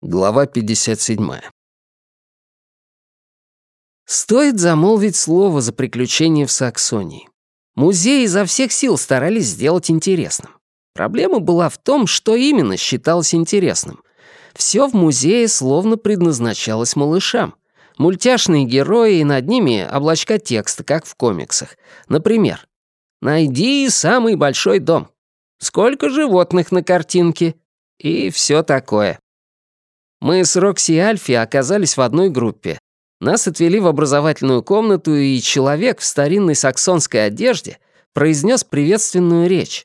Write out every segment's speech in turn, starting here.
Глава 57. Стоит замолвить слово за приключения в Саксонии. Музеи изо всех сил старались сделать интересным. Проблема была в том, что именно считалось интересным. Все в музее словно предназначалось малышам. Мультяшные герои и над ними облачка текста, как в комиксах. Например, «Найди самый большой дом». «Сколько животных на картинке?» И все такое. Мы с Рокси и Альфи оказались в одной группе. Нас отвели в образовательную комнату, и человек в старинной саксонской одежде произнес приветственную речь.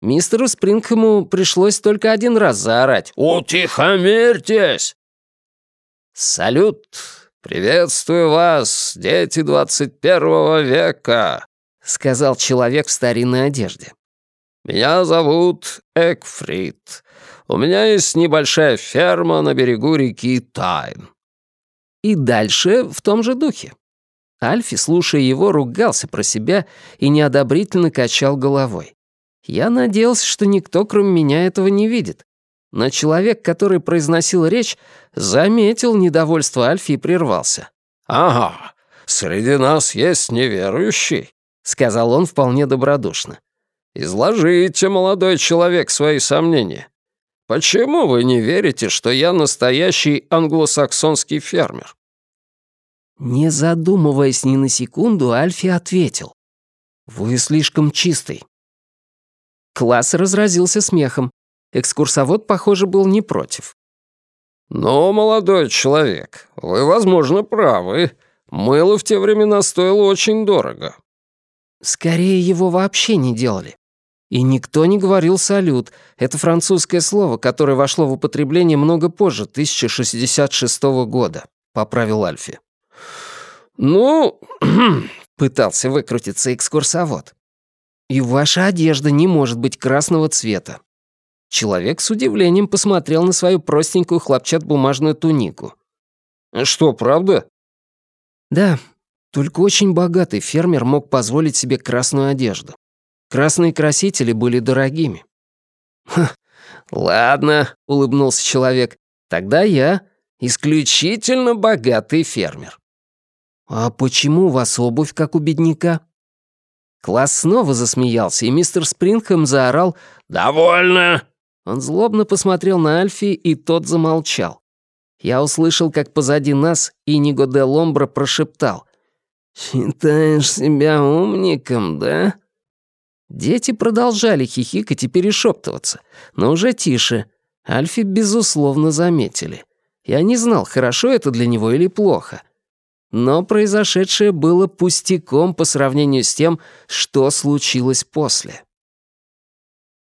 Мистеру Спрингхэму пришлось только один раз заорать «Утихомирьтесь!» «Салют! Приветствую вас, дети 21 века!» — сказал человек в старинной одежде. «Меня зовут Экфрид. У меня есть небольшая ферма на берегу реки Тайн». И дальше в том же духе. Альфи, слушая его, ругался про себя и неодобрительно качал головой. Я надеялся, что никто, кроме меня, этого не видит. Но человек, который произносил речь, заметил недовольство Альфи и прервался. «Ага, среди нас есть неверующий», — сказал он вполне добродушно. «Изложите, молодой человек, свои сомнения. Почему вы не верите, что я настоящий англосаксонский фермер?» Не задумываясь ни на секунду, Альфи ответил. «Вы слишком чистый». Класс разразился смехом. Экскурсовод, похоже, был не против. «Но, молодой человек, вы, возможно, правы. Мыло в те времена стоило очень дорого». Скорее, его вообще не делали. И никто не говорил «салют». Это французское слово, которое вошло в употребление много позже, 1066 года, — поправил Альфи. «Ну...» — пытался выкрутиться экскурсовод. «И ваша одежда не может быть красного цвета». Человек с удивлением посмотрел на свою простенькую хлопчат-бумажную тунику. «Что, правда?» «Да, только очень богатый фермер мог позволить себе красную одежду. Красные красители были дорогими. «Ха, ладно», — улыбнулся человек, — «тогда я исключительно богатый фермер». «А почему у вас обувь, как у бедняка?» Класс снова засмеялся, и мистер Спрингхэм заорал «Довольно!». Он злобно посмотрел на Альфи, и тот замолчал. Я услышал, как позади нас Иниго де Ломбро прошептал «Считаешь себя умником, да?» Дети продолжали хихикать и перешептываться, но уже тише. Альфи, безусловно, заметили. Я не знал, хорошо это для него или плохо. Но произошедшее было пустяком по сравнению с тем, что случилось после.